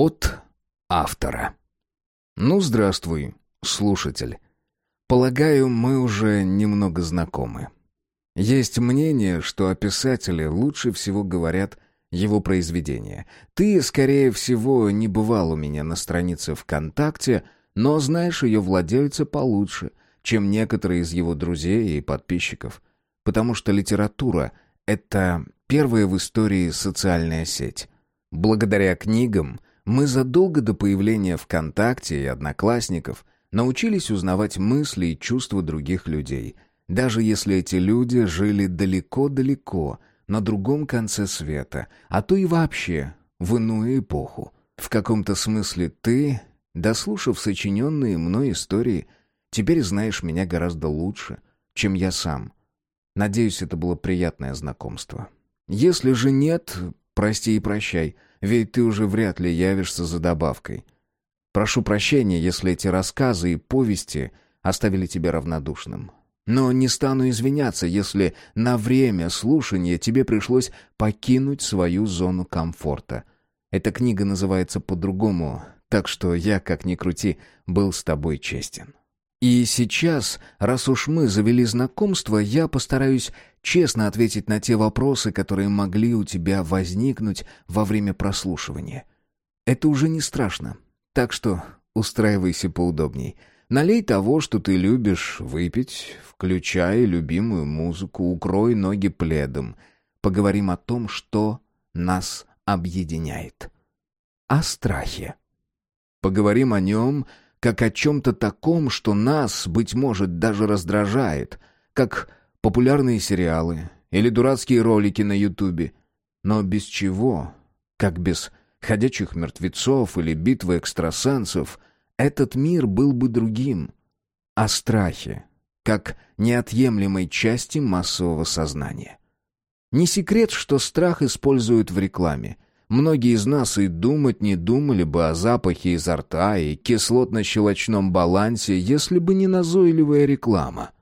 От автора. Ну, здравствуй, слушатель. Полагаю, мы уже немного знакомы. Есть мнение, что о писателе лучше всего говорят его произведения. Ты, скорее всего, не бывал у меня на странице ВКонтакте, но знаешь ее владельца получше, чем некоторые из его друзей и подписчиков, потому что литература — это первая в истории социальная сеть. Благодаря книгам мы задолго до появления ВКонтакте и Одноклассников научились узнавать мысли и чувства других людей, даже если эти люди жили далеко-далеко, на другом конце света, а то и вообще в иную эпоху. В каком-то смысле ты, дослушав сочиненные мной истории, теперь знаешь меня гораздо лучше, чем я сам. Надеюсь, это было приятное знакомство. Если же нет, прости и прощай — ведь ты уже вряд ли явишься за добавкой. Прошу прощения, если эти рассказы и повести оставили тебя равнодушным. Но не стану извиняться, если на время слушания тебе пришлось покинуть свою зону комфорта. Эта книга называется по-другому, так что я, как ни крути, был с тобой честен. И сейчас, раз уж мы завели знакомство, я постараюсь честно ответить на те вопросы, которые могли у тебя возникнуть во время прослушивания. Это уже не страшно, так что устраивайся поудобней. Налей того, что ты любишь выпить, включай любимую музыку, укрой ноги пледом. Поговорим о том, что нас объединяет. О страхе. Поговорим о нем как о чем-то таком, что нас, быть может, даже раздражает, как популярные сериалы или дурацкие ролики на Ютубе. Но без чего, как без ходячих мертвецов или битвы экстрасенсов, этот мир был бы другим. О страхе, как неотъемлемой части массового сознания. Не секрет, что страх используют в рекламе – Многие из нас и думать не думали бы о запахе изо рта и кислотно-щелочном балансе, если бы не назойливая реклама.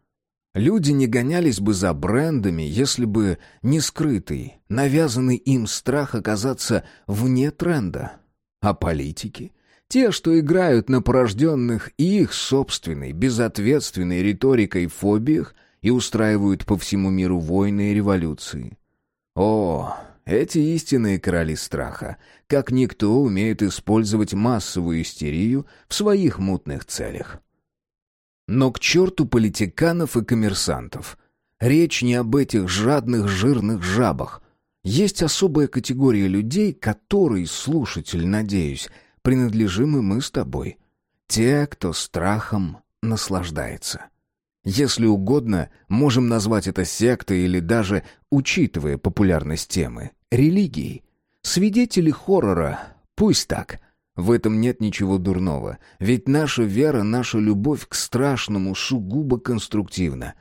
Люди не гонялись бы за брендами, если бы не скрытый, навязанный им страх оказаться вне тренда. А политики? Те, что играют на порожденных их собственной, безответственной риторикой фобиях и устраивают по всему миру войны и революции. О, эти истинные короли страха, как никто, умеют использовать массовую истерию в своих мутных целях. Но к черту политиканов и коммерсантов. Речь не об этих жадных жирных жабах. Есть особая категория людей, которой, слушатель, надеюсь, принадлежим и мы с тобой. Те, кто страхом наслаждается. Если угодно, можем назвать это сектой или даже, учитывая популярность темы, религией. Свидетели хоррора, пусть так. В этом нет ничего дурного, ведь наша вера, наша любовь к страшному сугубо конструктивна.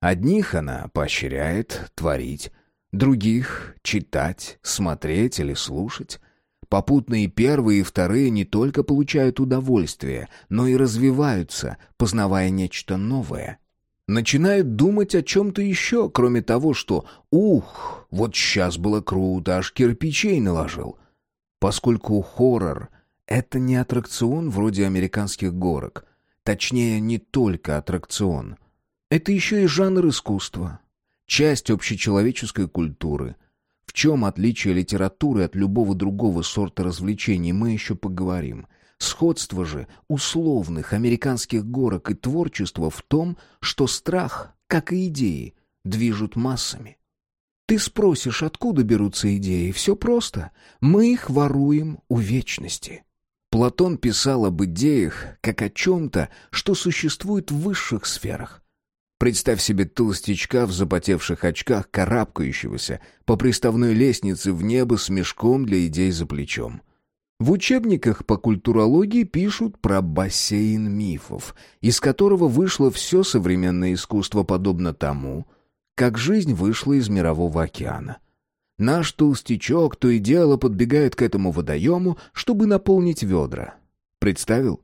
Одних она поощряет творить, других — читать, смотреть или слушать. Попутно и первые, и вторые не только получают удовольствие, но и развиваются, познавая нечто новое. Начинают думать о чем-то еще, кроме того, что «Ух, вот сейчас было круто, аж кирпичей наложил». Поскольку хоррор — это не аттракцион вроде американских горок, точнее, не только аттракцион. Это еще и жанр искусства, часть общечеловеческой культуры — в чем отличие литературы от любого другого сорта развлечений, мы еще поговорим. Сходство же условных американских горок и творчества в том, что страх, как и идеи, движут массами. Ты спросишь, откуда берутся идеи? Все просто. Мы их воруем у вечности. Платон писал об идеях, как о чем-то, что существует в высших сферах. Представь себе толстячка в запотевших очках, карабкающегося по приставной лестнице в небо с мешком для идей за плечом. В учебниках по культурологии пишут про бассейн мифов, из которого вышло все современное искусство подобно тому, как жизнь вышла из мирового океана. Наш толстячок то и дело подбегает к этому водоему, чтобы наполнить ведра. Представил?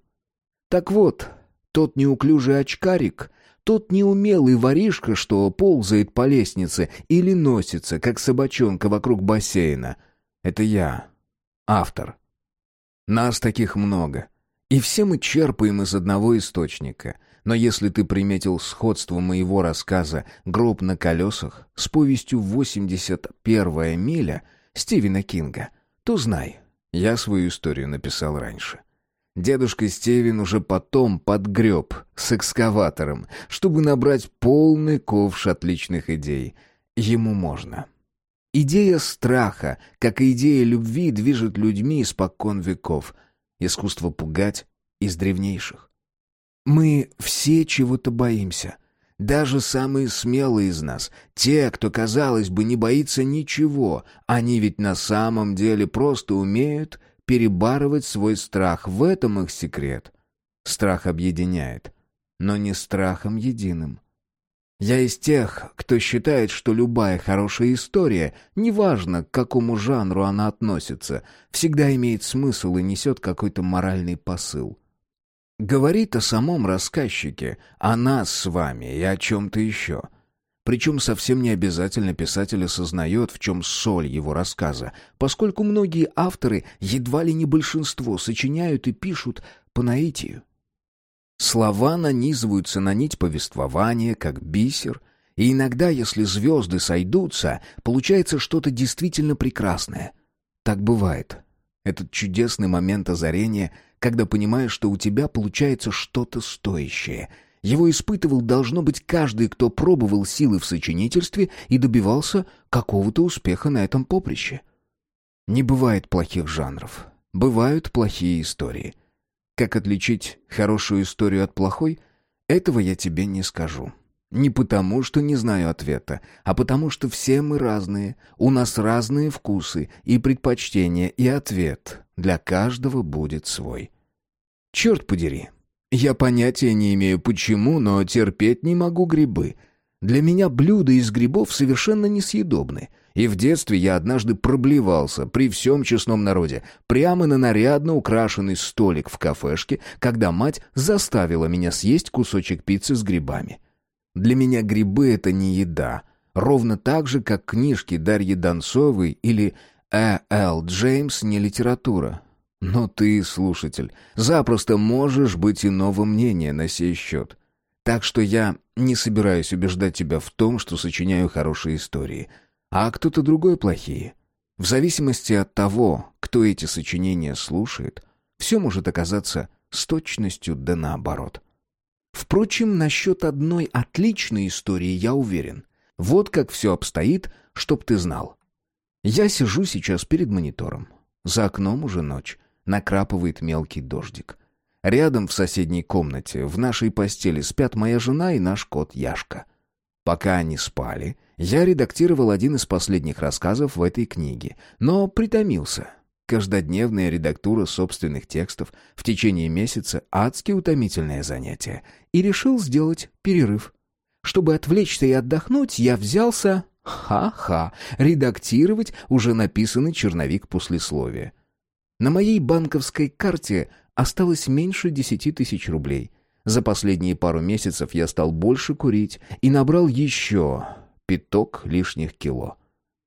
Так вот, тот неуклюжий очкарик — тот неумелый воришка, что ползает по лестнице или носится, как собачонка вокруг бассейна. Это я, автор. Нас таких много. И все мы черпаем из одного источника. Но если ты приметил сходство моего рассказа «Гроб на колесах» с повестью «81-я миля» Стивена Кинга, то знай, я свою историю написал раньше. Дедушка Стивен уже потом подгреб с экскаватором, чтобы набрать полный ковш отличных идей. Ему можно. Идея страха, как и идея любви, движет людьми испокон веков. Искусство пугать из древнейших. Мы все чего-то боимся. Даже самые смелые из нас, те, кто, казалось бы, не боится ничего, они ведь на самом деле просто умеют перебарывать свой страх. В этом их секрет. Страх объединяет, но не страхом единым. Я из тех, кто считает, что любая хорошая история, неважно, к какому жанру она относится, всегда имеет смысл и несет какой-то моральный посыл. Говорит о самом рассказчике, о нас с вами и о чем-то еще. Причем совсем не обязательно писатель осознает, в чем соль его рассказа, поскольку многие авторы, едва ли не большинство, сочиняют и пишут по наитию. Слова нанизываются на нить повествования, как бисер, и иногда, если звезды сойдутся, получается что-то действительно прекрасное. Так бывает. Этот чудесный момент озарения, когда понимаешь, что у тебя получается что-то стоящее. Его испытывал, должно быть, каждый, кто пробовал силы в сочинительстве и добивался какого-то успеха на этом поприще. Не бывает плохих жанров. Бывают плохие истории — как отличить хорошую историю от плохой? Этого я тебе не скажу. Не потому, что не знаю ответа, а потому, что все мы разные, у нас разные вкусы и предпочтения, и ответ для каждого будет свой. Черт подери, я понятия не имею почему, но терпеть не могу грибы. Для меня блюда из грибов совершенно несъедобны. И в детстве я однажды проблевался при всем честном народе, прямо на нарядно украшенный столик в кафешке, когда мать заставила меня съесть кусочек пиццы с грибами. Для меня грибы — это не еда, ровно так же, как книжки Дарьи Донцовой или Э. Л. Джеймс не литература. Но ты, слушатель, запросто можешь быть иного мнения на сей счет. Так что я не собираюсь убеждать тебя в том, что сочиняю хорошие истории — а кто-то другой плохие. В зависимости от того, кто эти сочинения слушает, все может оказаться с точностью да наоборот. Впрочем, насчет одной отличной истории я уверен. Вот как все обстоит, чтоб ты знал. Я сижу сейчас перед монитором. За окном уже ночь. Накрапывает мелкий дождик. Рядом в соседней комнате, в нашей постели, спят моя жена и наш кот Яшка. Пока они спали, я редактировал один из последних рассказов в этой книге, но притомился. Каждодневная редактура собственных текстов в течение месяца — адски утомительное занятие, и решил сделать перерыв. Чтобы отвлечься и отдохнуть, я взялся, ха-ха, редактировать уже написанный черновик послесловия. На моей банковской карте осталось меньше десяти тысяч рублей. За последние пару месяцев я стал больше курить и набрал еще пяток лишних кило.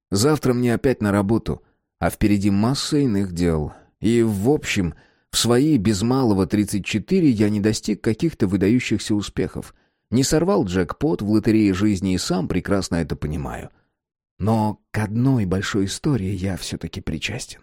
Завтра мне опять на работу, а впереди масса иных дел. И, в общем, в свои без малого 34 я не достиг каких-то выдающихся успехов. Не сорвал джекпот в лотерее жизни и сам прекрасно это понимаю. Но к одной большой истории я все-таки причастен.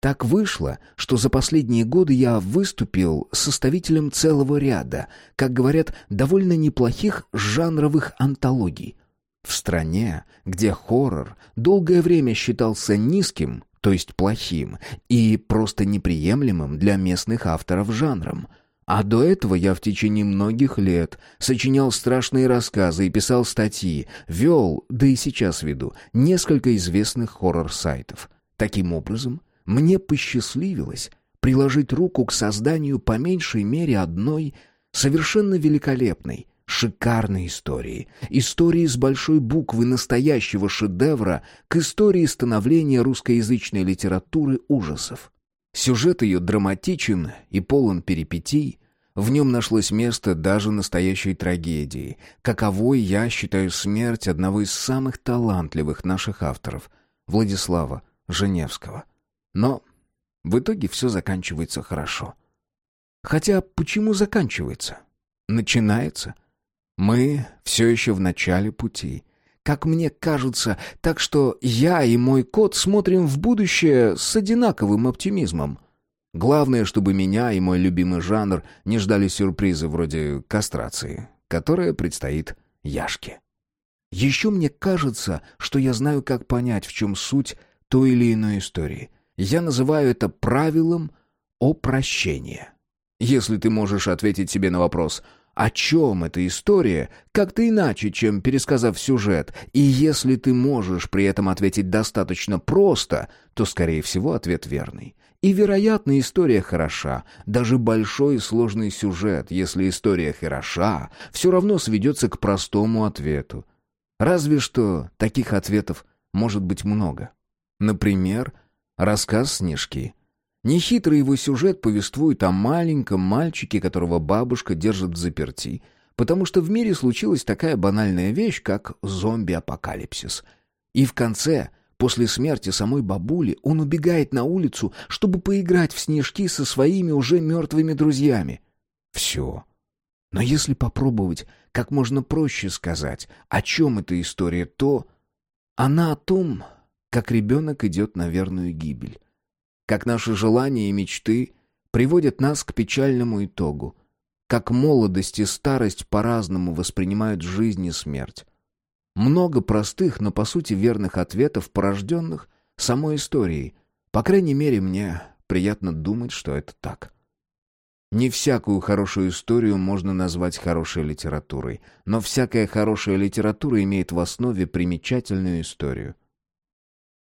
Так вышло, что за последние годы я выступил составителем целого ряда, как говорят, довольно неплохих жанровых антологий. В стране, где хоррор долгое время считался низким, то есть плохим, и просто неприемлемым для местных авторов жанром. А до этого я в течение многих лет сочинял страшные рассказы и писал статьи, вел, да и сейчас веду, несколько известных хоррор-сайтов. Таким образом, мне посчастливилось приложить руку к созданию по меньшей мере одной совершенно великолепной, шикарной истории. Истории с большой буквы настоящего шедевра к истории становления русскоязычной литературы ужасов. Сюжет ее драматичен и полон перипетий, в нем нашлось место даже настоящей трагедии, каковой я считаю смерть одного из самых талантливых наших авторов, Владислава Женевского. Но В итоге все заканчивается хорошо. Хотя почему заканчивается? Начинается. Мы все еще в начале пути. Как мне кажется, так что я и мой кот смотрим в будущее с одинаковым оптимизмом. Главное, чтобы меня и мой любимый жанр не ждали сюрпризы вроде кастрации, которая предстоит Яшке. Еще мне кажется, что я знаю, как понять, в чем суть той или иной истории. Я называю это правилом опрощения. Если ты можешь ответить себе на вопрос «О чем эта история?» как-то иначе, чем пересказав сюжет, и если ты можешь при этом ответить достаточно просто, то, скорее всего, ответ верный. И, вероятно, история хороша. Даже большой и сложный сюжет, если история хороша, все равно сведется к простому ответу. Разве что таких ответов может быть много. Например, рассказ «Снежки». Нехитрый его сюжет повествует о маленьком мальчике, которого бабушка держит в заперти, потому что в мире случилась такая банальная вещь, как зомби-апокалипсис. И в конце, после смерти самой бабули, он убегает на улицу, чтобы поиграть в снежки со своими уже мертвыми друзьями. Все. Но если попробовать как можно проще сказать, о чем эта история, то она о том, как ребенок идет на верную гибель. Как наши желания и мечты приводят нас к печальному итогу. Как молодость и старость по-разному воспринимают жизнь и смерть. Много простых, но по сути верных ответов, порожденных самой историей. По крайней мере, мне приятно думать, что это так. Не всякую хорошую историю можно назвать хорошей литературой, но всякая хорошая литература имеет в основе примечательную историю.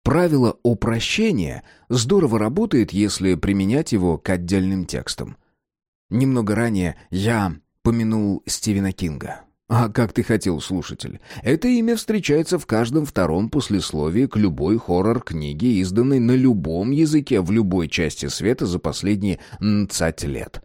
Правило упрощения здорово работает, если применять его к отдельным текстам. Немного ранее я помянул Стивена Кинга. А как ты хотел, слушатель? Это имя встречается в каждом втором послесловии к любой хоррор-книге, изданной на любом языке в любой части света за последние 20 лет.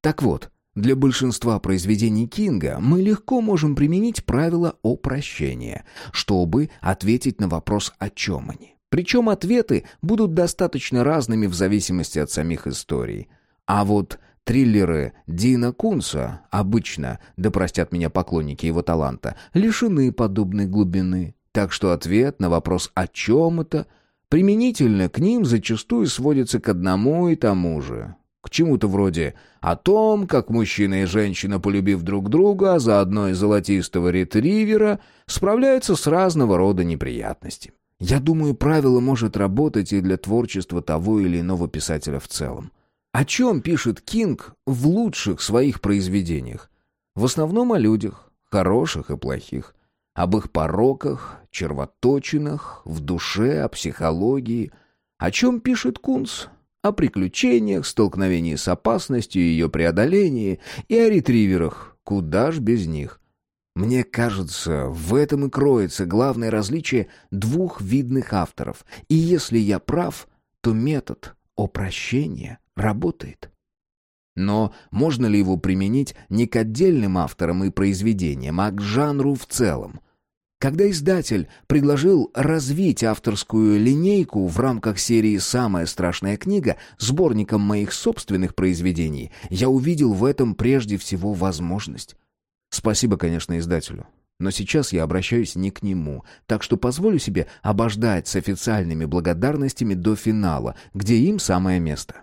Так вот, для большинства произведений Кинга мы легко можем применить правило упрощения, чтобы ответить на вопрос, о чем они. Причем ответы будут достаточно разными в зависимости от самих историй. А вот триллеры Дина Кунса обычно, да простят меня поклонники его таланта, лишены подобной глубины. Так что ответ на вопрос «о чем это?» применительно к ним зачастую сводится к одному и тому же. К чему-то вроде «о том, как мужчина и женщина, полюбив друг друга, а заодно и золотистого ретривера, справляются с разного рода неприятностями». Я думаю, правило может работать и для творчества того или иного писателя в целом. О чем пишет Кинг в лучших своих произведениях? В основном о людях, хороших и плохих, об их пороках, червоточинах, в душе, о психологии. О чем пишет Кунс? О приключениях, столкновении с опасностью, ее преодолении и о ретриверах. Куда ж без них? Мне кажется, в этом и кроется главное различие двух видных авторов. И если я прав, то метод опрощения работает. Но можно ли его применить не к отдельным авторам и произведениям, а к жанру в целом? Когда издатель предложил развить авторскую линейку в рамках серии «Самая страшная книга» сборником моих собственных произведений, я увидел в этом прежде всего возможность. Спасибо, конечно, издателю. Но сейчас я обращаюсь не к нему, так что позволю себе обождать с официальными благодарностями до финала, где им самое место.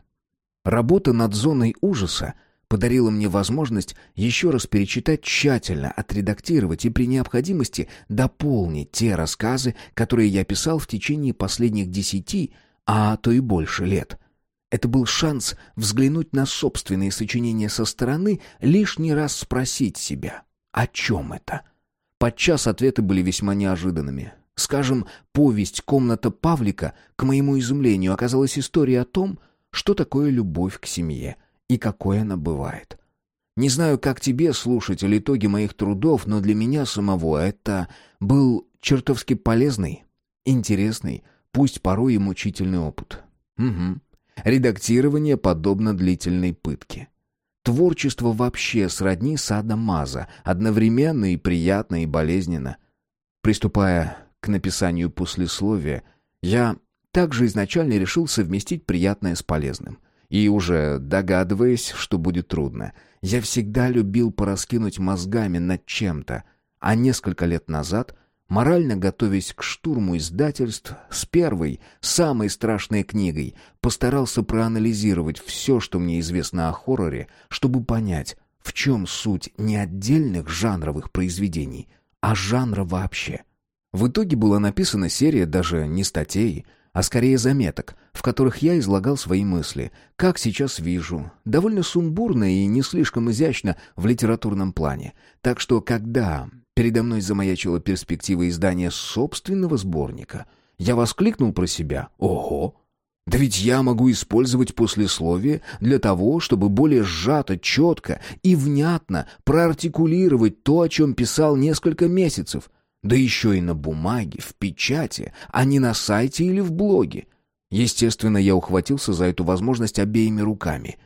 Работа над зоной ужаса подарила мне возможность еще раз перечитать тщательно, отредактировать и при необходимости дополнить те рассказы, которые я писал в течение последних десяти, а то и больше лет — это был шанс взглянуть на собственные сочинения со стороны, лишний раз спросить себя, о чем это? Подчас ответы были весьма неожиданными. Скажем, повесть «Комната Павлика», к моему изумлению, оказалась историей о том, что такое любовь к семье и какой она бывает. Не знаю, как тебе, слушатель, итоги моих трудов, но для меня самого это был чертовски полезный, интересный, пусть порой и мучительный опыт. Угу. Редактирование подобно длительной пытке. Творчество вообще сродни сада Маза, одновременно и приятно, и болезненно. Приступая к написанию послесловия, я также изначально решил совместить приятное с полезным. И уже догадываясь, что будет трудно, я всегда любил пораскинуть мозгами над чем-то, а несколько лет назад, морально готовясь к штурму издательств, с первой, самой страшной книгой, постарался проанализировать все, что мне известно о хорроре, чтобы понять, в чем суть не отдельных жанровых произведений, а жанра вообще. В итоге была написана серия даже не статей, а скорее заметок, в которых я излагал свои мысли, как сейчас вижу, довольно сумбурно и не слишком изящно в литературном плане. Так что, когда передо мной замаячила перспектива издания собственного сборника, я воскликнул про себя «Ого!» Да ведь я могу использовать послесловие для того, чтобы более сжато, четко и внятно проартикулировать то, о чем писал несколько месяцев, да еще и на бумаге, в печати, а не на сайте или в блоге. Естественно, я ухватился за эту возможность обеими руками.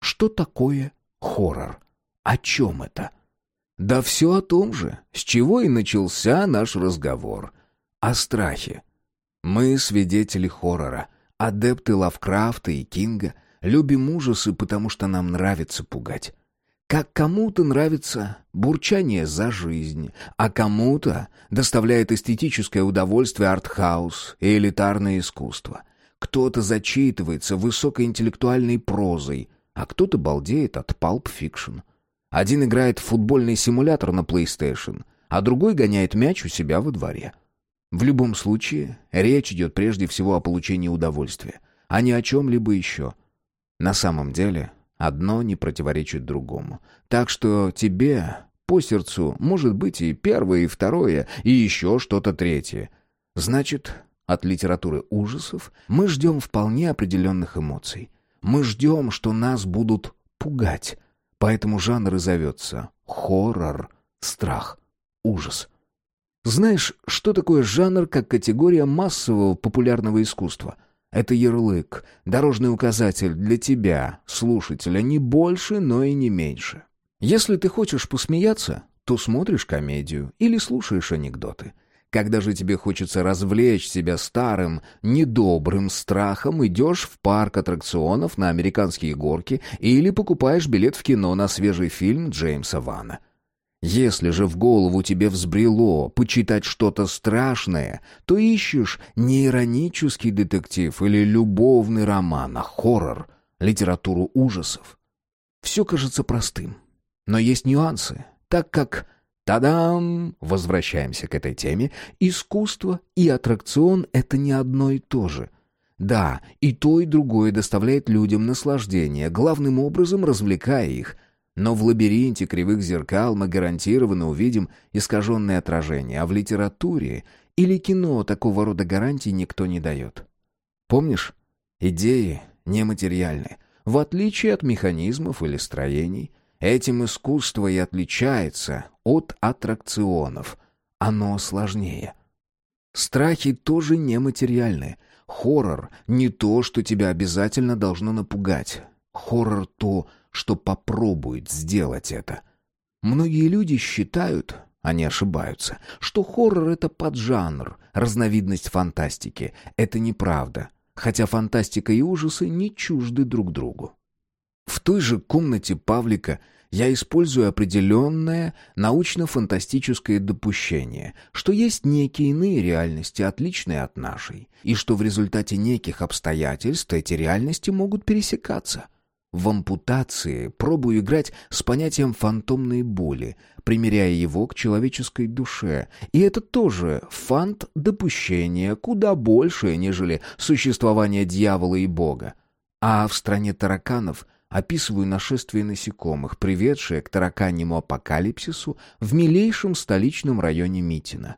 Что такое хоррор? О чем это? Да все о том же, с чего и начался наш разговор. О страхе. Мы свидетели хоррора, адепты Лавкрафта и Кинга, любим ужасы, потому что нам нравится пугать. Как кому-то нравится бурчание за жизнь, а кому-то доставляет эстетическое удовольствие артхаус и элитарное искусство. Кто-то зачитывается высокоинтеллектуальной прозой, а кто-то балдеет от pulp fiction. Один играет в футбольный симулятор на PlayStation, а другой гоняет мяч у себя во дворе. В любом случае, речь идет прежде всего о получении удовольствия, а не о чем-либо еще. На самом деле, Одно не противоречит другому. Так что тебе по сердцу может быть и первое, и второе, и еще что-то третье. Значит, от литературы ужасов мы ждем вполне определенных эмоций. Мы ждем, что нас будут пугать. Поэтому жанр и зовется хоррор, страх, ужас. Знаешь, что такое жанр как категория массового популярного искусства – это ярлык, дорожный указатель для тебя, слушателя, не больше, но и не меньше. Если ты хочешь посмеяться, то смотришь комедию или слушаешь анекдоты. Когда же тебе хочется развлечь себя старым, недобрым страхом, идешь в парк аттракционов на американские горки или покупаешь билет в кино на свежий фильм Джеймса Вана – если же в голову тебе взбрело почитать что-то страшное, то ищешь не иронический детектив или любовный роман, а хоррор, литературу ужасов. Все кажется простым, но есть нюансы, так как Та-дам! Возвращаемся к этой теме. Искусство и аттракцион — это не одно и то же. Да, и то, и другое доставляет людям наслаждение, главным образом развлекая их — но в лабиринте кривых зеркал мы гарантированно увидим искаженное отражение, а в литературе или кино такого рода гарантий никто не дает. Помнишь? Идеи нематериальны. В отличие от механизмов или строений, этим искусство и отличается от аттракционов. Оно сложнее. Страхи тоже нематериальны. Хоррор — не то, что тебя обязательно должно напугать. Хоррор — то, что попробует сделать это. Многие люди считают, они ошибаются, что хоррор — это поджанр, разновидность фантастики. Это неправда, хотя фантастика и ужасы не чужды друг другу. В той же комнате Павлика я использую определенное научно-фантастическое допущение, что есть некие иные реальности, отличные от нашей, и что в результате неких обстоятельств эти реальности могут пересекаться — в ампутации пробую играть с понятием фантомной боли, примеряя его к человеческой душе. И это тоже фант допущения, куда большее, нежели существование дьявола и бога. А в стране тараканов описываю нашествие насекомых, приведшее к тараканьему апокалипсису в милейшем столичном районе Митина.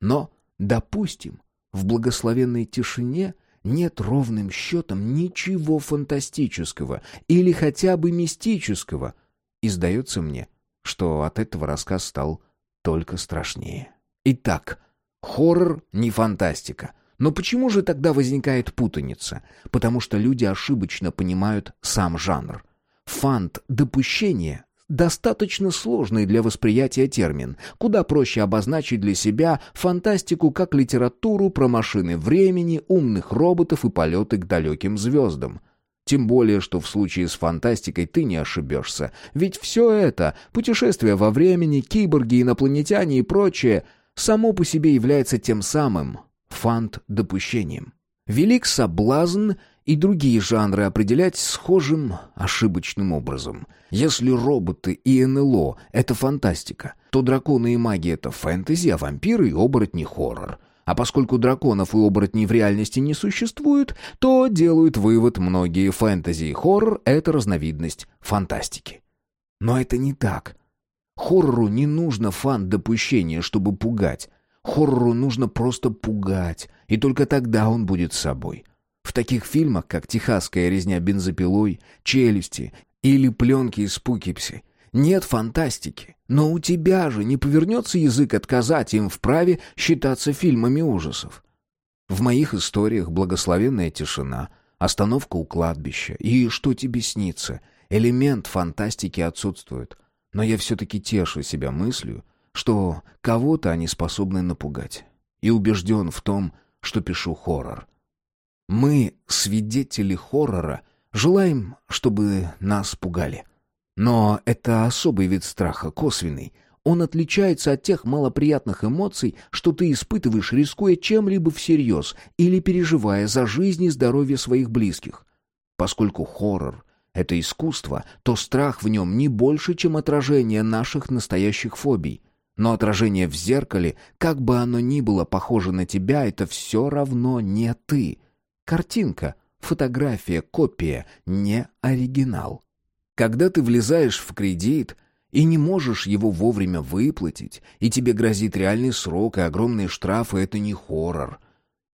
Но, допустим, в благословенной тишине – нет ровным счетом ничего фантастического или хотя бы мистического. И сдается мне, что от этого рассказ стал только страшнее. Итак, хоррор не фантастика. Но почему же тогда возникает путаница? Потому что люди ошибочно понимают сам жанр. Фант допущение достаточно сложный для восприятия термин. Куда проще обозначить для себя фантастику как литературу про машины времени, умных роботов и полеты к далеким звездам. Тем более, что в случае с фантастикой ты не ошибешься. Ведь все это, путешествия во времени, киборги, инопланетяне и прочее, само по себе является тем самым фант-допущением. Велик соблазн и другие жанры определять схожим ошибочным образом. Если роботы и НЛО — это фантастика, то драконы и маги — это фэнтези, а вампиры и оборотни — хоррор. А поскольку драконов и оборотней в реальности не существует, то делают вывод многие фэнтези и хоррор — это разновидность фантастики. Но это не так. Хоррору не нужно фан-допущение, чтобы пугать. Хоррору нужно просто пугать, и только тогда он будет собой. В таких фильмах, как «Техасская резня бензопилой», «Челюсти» или «Пленки из Пукипси» нет фантастики. Но у тебя же не повернется язык отказать им в праве считаться фильмами ужасов. В моих историях благословенная тишина, остановка у кладбища и «Что тебе снится?» элемент фантастики отсутствует. Но я все-таки тешу себя мыслью, что кого-то они способны напугать. И убежден в том, что пишу хоррор. Мы, свидетели хоррора, желаем, чтобы нас пугали. Но это особый вид страха, косвенный. Он отличается от тех малоприятных эмоций, что ты испытываешь, рискуя чем-либо всерьез или переживая за жизнь и здоровье своих близких. Поскольку хоррор — это искусство, то страх в нем не больше, чем отражение наших настоящих фобий — но отражение в зеркале, как бы оно ни было похоже на тебя, это все равно не ты. Картинка, фотография, копия, не оригинал. Когда ты влезаешь в кредит и не можешь его вовремя выплатить, и тебе грозит реальный срок и огромные штрафы, это не хоррор,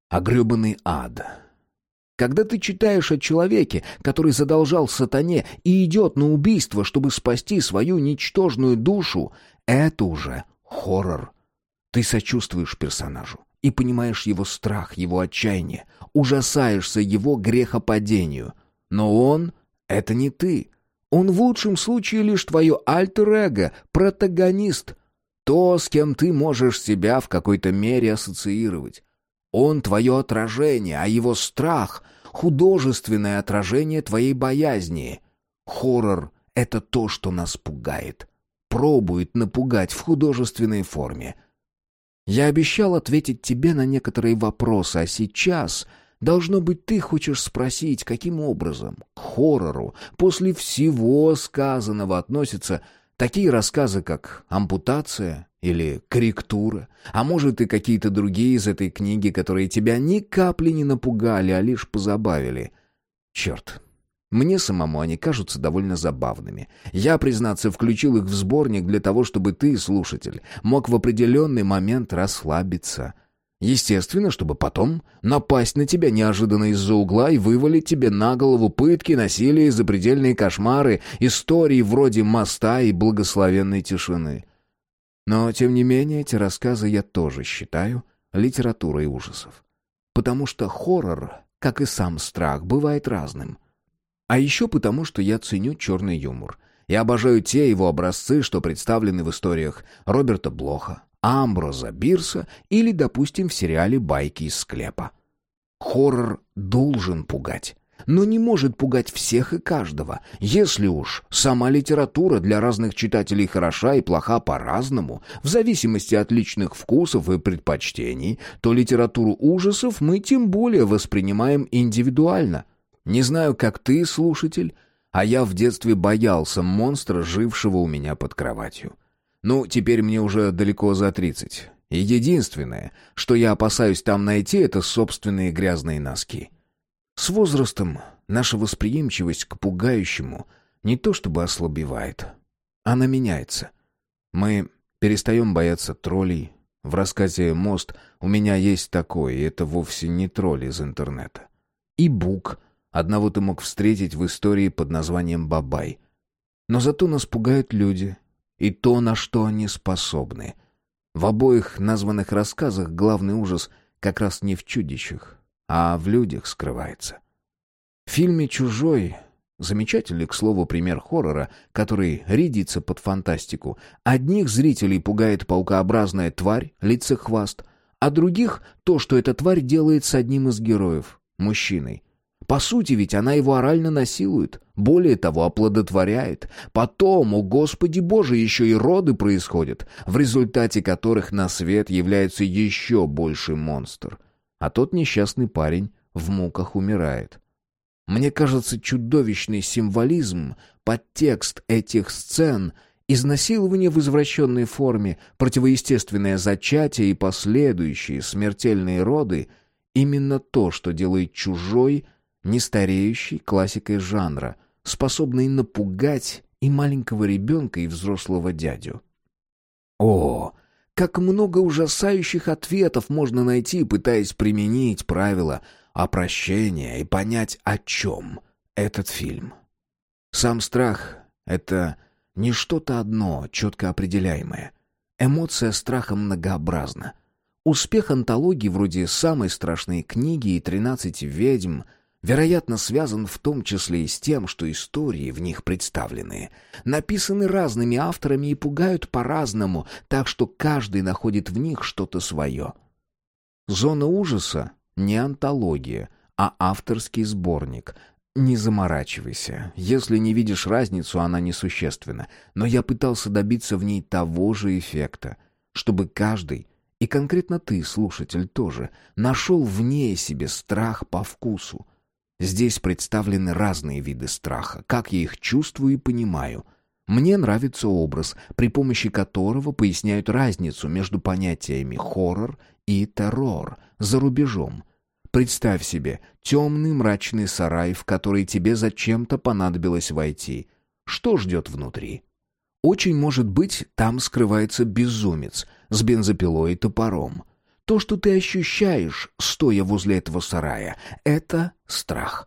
а гребаный ад. Когда ты читаешь о человеке, который задолжал сатане и идет на убийство, чтобы спасти свою ничтожную душу, это уже хоррор. Ты сочувствуешь персонажу и понимаешь его страх, его отчаяние, ужасаешься его грехопадению. Но он — это не ты. Он в лучшем случае лишь твое альтер-эго, протагонист. То, с кем ты можешь себя в какой-то мере ассоциировать. Он твое отражение, а его страх — художественное отражение твоей боязни. Хоррор — это то, что нас пугает пробует напугать в художественной форме. Я обещал ответить тебе на некоторые вопросы, а сейчас, должно быть, ты хочешь спросить, каким образом к хоррору после всего сказанного относятся такие рассказы, как «Ампутация» или «Корректура», а может и какие-то другие из этой книги, которые тебя ни капли не напугали, а лишь позабавили. Черт, мне самому они кажутся довольно забавными. Я, признаться, включил их в сборник для того, чтобы ты, слушатель, мог в определенный момент расслабиться. Естественно, чтобы потом напасть на тебя неожиданно из-за угла и вывалить тебе на голову пытки, насилие, запредельные кошмары, истории вроде моста и благословенной тишины. Но, тем не менее, эти рассказы я тоже считаю литературой ужасов. Потому что хоррор, как и сам страх, бывает разным — а еще потому, что я ценю черный юмор. Я обожаю те его образцы, что представлены в историях Роберта Блоха, Амброза Бирса или, допустим, в сериале «Байки из склепа». Хоррор должен пугать, но не может пугать всех и каждого. Если уж сама литература для разных читателей хороша и плоха по-разному, в зависимости от личных вкусов и предпочтений, то литературу ужасов мы тем более воспринимаем индивидуально – не знаю, как ты, слушатель, а я в детстве боялся монстра, жившего у меня под кроватью. Ну, теперь мне уже далеко за тридцать. И единственное, что я опасаюсь там найти, это собственные грязные носки. С возрастом наша восприимчивость к пугающему не то чтобы ослабевает, она меняется. Мы перестаем бояться троллей. В рассказе «Мост» у меня есть такое, и это вовсе не тролль из интернета. И Бук — Одного ты мог встретить в истории под названием Бабай. Но зато нас пугают люди и то, на что они способны. В обоих названных рассказах главный ужас как раз не в чудищах, а в людях скрывается. В фильме «Чужой» Замечательный, к слову, пример хоррора, который рядится под фантастику. Одних зрителей пугает паукообразная тварь, лицехваст, а других — то, что эта тварь делает с одним из героев, мужчиной. По сути ведь она его орально насилует, более того, оплодотворяет. Потом, о Господи Боже, еще и роды происходят, в результате которых на свет является еще больший монстр. А тот несчастный парень в муках умирает. Мне кажется, чудовищный символизм, подтекст этих сцен — Изнасилование в извращенной форме, противоестественное зачатие и последующие смертельные роды — именно то, что делает чужой — нестареющей классикой жанра, способной напугать и маленького ребенка, и взрослого дядю. О, как много ужасающих ответов можно найти, пытаясь применить правила опрощения и понять, о чем этот фильм. Сам страх — это не что-то одно, четко определяемое. Эмоция страха многообразна. Успех антологии вроде «Самой страшной книги» и «Тринадцати ведьм» — вероятно, связан в том числе и с тем, что истории в них представлены, написаны разными авторами и пугают по-разному, так что каждый находит в них что-то свое. «Зона ужаса» — не антология, а авторский сборник. Не заморачивайся. Если не видишь разницу, она несущественна. Но я пытался добиться в ней того же эффекта, чтобы каждый, и конкретно ты, слушатель, тоже, нашел в ней себе страх по вкусу, Здесь представлены разные виды страха, как я их чувствую и понимаю. Мне нравится образ, при помощи которого поясняют разницу между понятиями хоррор и террор за рубежом. Представь себе темный мрачный сарай, в который тебе зачем-то понадобилось войти. Что ждет внутри? Очень может быть, там скрывается безумец с бензопилой и топором. То, что ты ощущаешь, стоя возле этого сарая, это страх.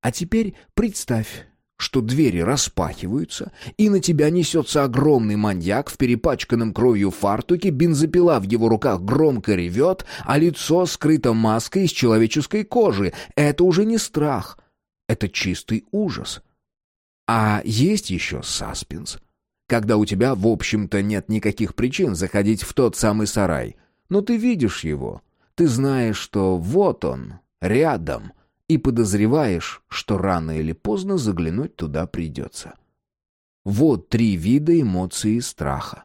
А теперь представь, что двери распахиваются, и на тебя несется огромный маньяк в перепачканном кровью фартуке, бензопила в его руках громко ревет, а лицо скрыто маской из человеческой кожи. Это уже не страх, это чистый ужас. А есть еще саспенс, когда у тебя, в общем-то, нет никаких причин заходить в тот самый сарай — но ты видишь его. Ты знаешь, что вот он, рядом, и подозреваешь, что рано или поздно заглянуть туда придется. Вот три вида эмоций и страха.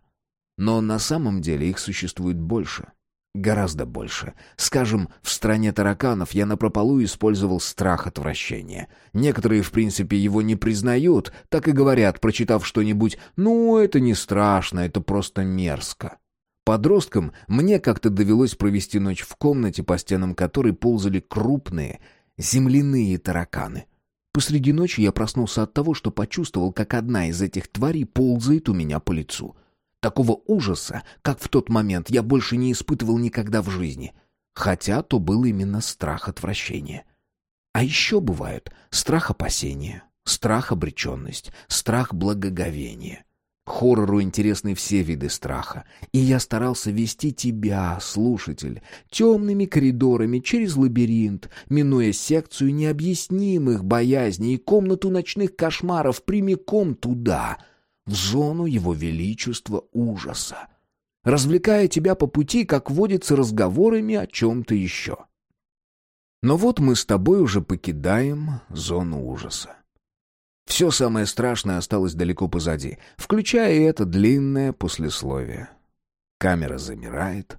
Но на самом деле их существует больше. Гораздо больше. Скажем, в «Стране тараканов» я напропалу использовал страх отвращения. Некоторые, в принципе, его не признают, так и говорят, прочитав что-нибудь «ну, это не страшно, это просто мерзко». Подростком мне как-то довелось провести ночь в комнате, по стенам которой ползали крупные земляные тараканы. Посреди ночи я проснулся от того, что почувствовал, как одна из этих тварей ползает у меня по лицу. Такого ужаса, как в тот момент, я больше не испытывал никогда в жизни. Хотя то был именно страх отвращения. А еще бывают страх опасения, страх обреченность, страх благоговения. Хоррору интересны все виды страха, и я старался вести тебя, слушатель, темными коридорами через лабиринт, минуя секцию необъяснимых боязней и комнату ночных кошмаров прямиком туда, в зону его величества ужаса, развлекая тебя по пути, как водится, разговорами о чем-то еще. Но вот мы с тобой уже покидаем зону ужаса. Все самое страшное осталось далеко позади, включая и это длинное послесловие. Камера замирает,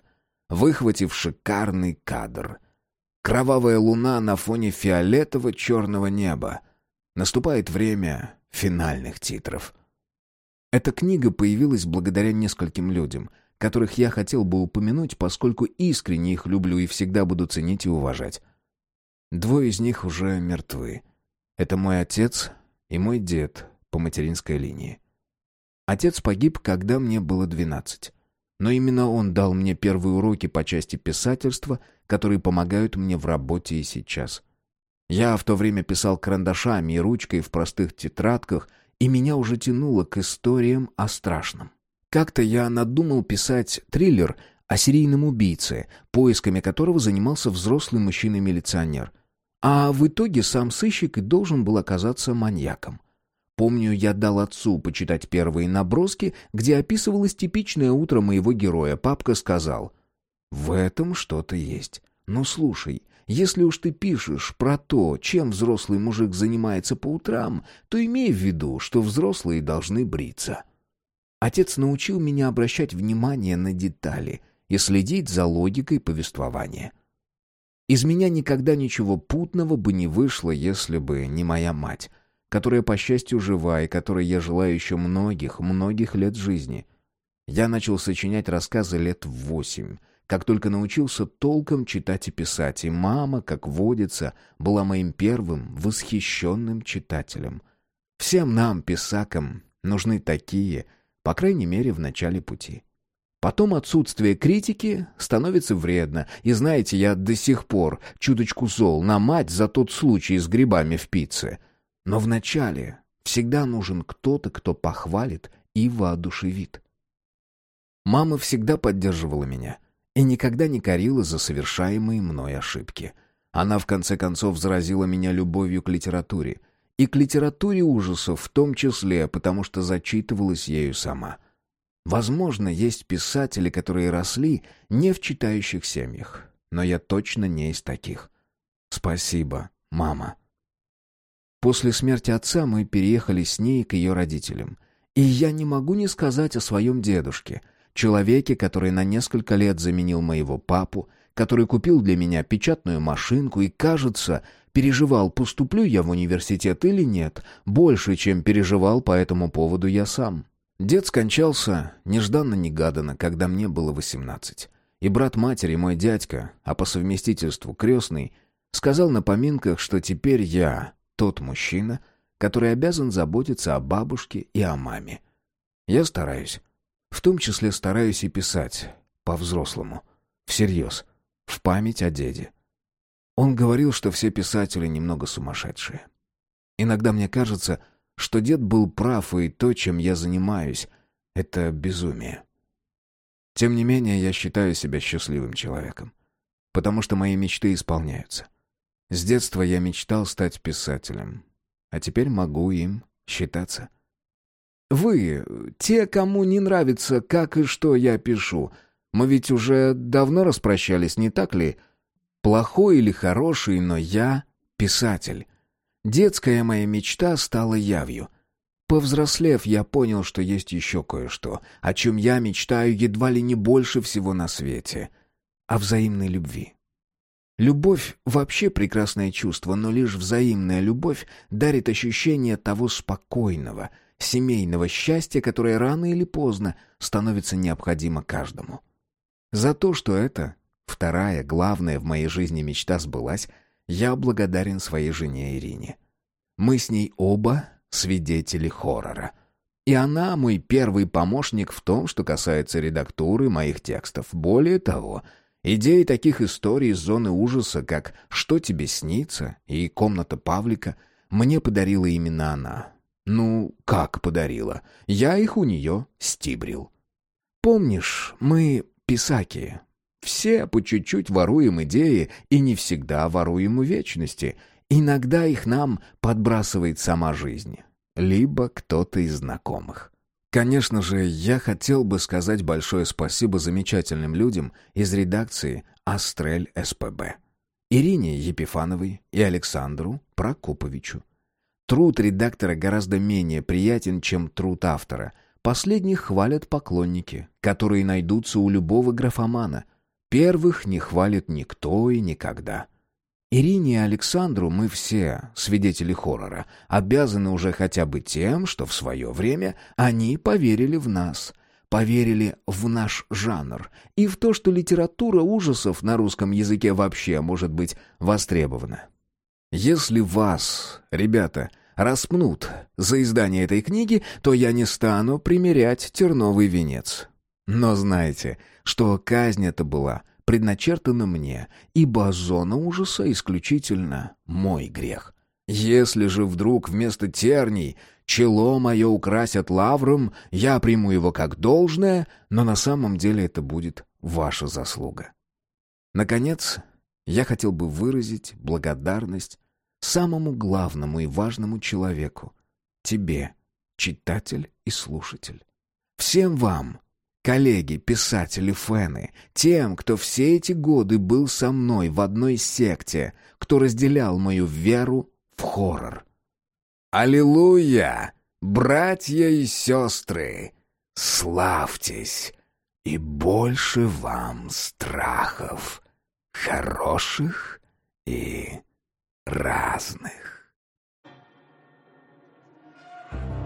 выхватив шикарный кадр. Кровавая луна на фоне фиолетово-черного неба. Наступает время финальных титров. Эта книга появилась благодаря нескольким людям, которых я хотел бы упомянуть, поскольку искренне их люблю и всегда буду ценить и уважать. Двое из них уже мертвы. Это мой отец и мой дед по материнской линии. Отец погиб, когда мне было двенадцать. Но именно он дал мне первые уроки по части писательства, которые помогают мне в работе и сейчас. Я в то время писал карандашами и ручкой в простых тетрадках, и меня уже тянуло к историям о страшном. Как-то я надумал писать триллер о серийном убийце, поисками которого занимался взрослый мужчина-милиционер. А в итоге сам сыщик и должен был оказаться маньяком. Помню, я дал отцу почитать первые наброски, где описывалось типичное утро моего героя. Папка сказал, «В этом что-то есть. Но слушай, если уж ты пишешь про то, чем взрослый мужик занимается по утрам, то имей в виду, что взрослые должны бриться». Отец научил меня обращать внимание на детали и следить за логикой повествования. Из меня никогда ничего путного бы не вышло, если бы не моя мать — которая, по счастью, жива и которой я желаю еще многих, многих лет жизни. Я начал сочинять рассказы лет в восемь, как только научился толком читать и писать, и мама, как водится, была моим первым восхищенным читателем. Всем нам, писакам, нужны такие, по крайней мере, в начале пути. Потом отсутствие критики становится вредно, и знаете, я до сих пор чуточку зол на мать за тот случай с грибами в пицце — но вначале всегда нужен кто-то, кто похвалит и воодушевит. Мама всегда поддерживала меня и никогда не корила за совершаемые мной ошибки. Она, в конце концов, заразила меня любовью к литературе. И к литературе ужасов в том числе, потому что зачитывалась ею сама. Возможно, есть писатели, которые росли не в читающих семьях, но я точно не из таких. Спасибо, мама. После смерти отца мы переехали с ней к ее родителям. И я не могу не сказать о своем дедушке, человеке, который на несколько лет заменил моего папу, который купил для меня печатную машинку и, кажется, переживал, поступлю я в университет или нет, больше, чем переживал по этому поводу я сам. Дед скончался нежданно-негаданно, когда мне было восемнадцать. И брат матери, мой дядька, а по совместительству крестный, сказал на поминках, что теперь я тот мужчина, который обязан заботиться о бабушке и о маме. Я стараюсь. В том числе стараюсь и писать. По-взрослому. Всерьез. В память о деде. Он говорил, что все писатели немного сумасшедшие. Иногда мне кажется, что дед был прав, и то, чем я занимаюсь, — это безумие. Тем не менее, я считаю себя счастливым человеком, потому что мои мечты исполняются. С детства я мечтал стать писателем, а теперь могу им считаться. Вы, те, кому не нравится, как и что я пишу, мы ведь уже давно распрощались, не так ли? Плохой или хороший, но я писатель. Детская моя мечта стала явью. Повзрослев, я понял, что есть еще кое-что, о чем я мечтаю едва ли не больше всего на свете. О взаимной любви. Любовь вообще прекрасное чувство, но лишь взаимная любовь дарит ощущение того спокойного, семейного счастья, которое рано или поздно становится необходимо каждому. За то, что это, вторая, главная в моей жизни мечта сбылась, я благодарен своей жене Ирине. Мы с ней оба свидетели хоррора. И она мой первый помощник в том, что касается редактуры моих текстов. Более того, Идеи таких историй из зоны ужаса, как «Что тебе снится» и «Комната Павлика» мне подарила именно она. Ну, как подарила? Я их у нее стибрил. Помнишь, мы писаки. Все по чуть-чуть воруем идеи и не всегда воруем у вечности. Иногда их нам подбрасывает сама жизнь. Либо кто-то из знакомых. Конечно же, я хотел бы сказать большое спасибо замечательным людям из редакции «Астрель СПБ». Ирине Епифановой и Александру Прокоповичу. Труд редактора гораздо менее приятен, чем труд автора. Последних хвалят поклонники, которые найдутся у любого графомана. Первых не хвалит никто и никогда. Ирине и Александру мы все, свидетели хоррора, обязаны уже хотя бы тем, что в свое время они поверили в нас, поверили в наш жанр и в то, что литература ужасов на русском языке вообще может быть востребована. Если вас, ребята, распнут за издание этой книги, то я не стану примерять терновый венец. Но знайте, что казнь это была — предначертано мне, ибо зона ужаса исключительно мой грех. Если же вдруг вместо терний чело мое украсят лавром, я приму его как должное, но на самом деле это будет ваша заслуга. Наконец, я хотел бы выразить благодарность самому главному и важному человеку — тебе, читатель и слушатель. Всем вам, Коллеги, писатели, фены, тем, кто все эти годы был со мной в одной секте, кто разделял мою веру в хоррор. «Аллилуйя! Братья и сестры! Славьтесь! И больше вам страхов, хороших и разных!» Thank you.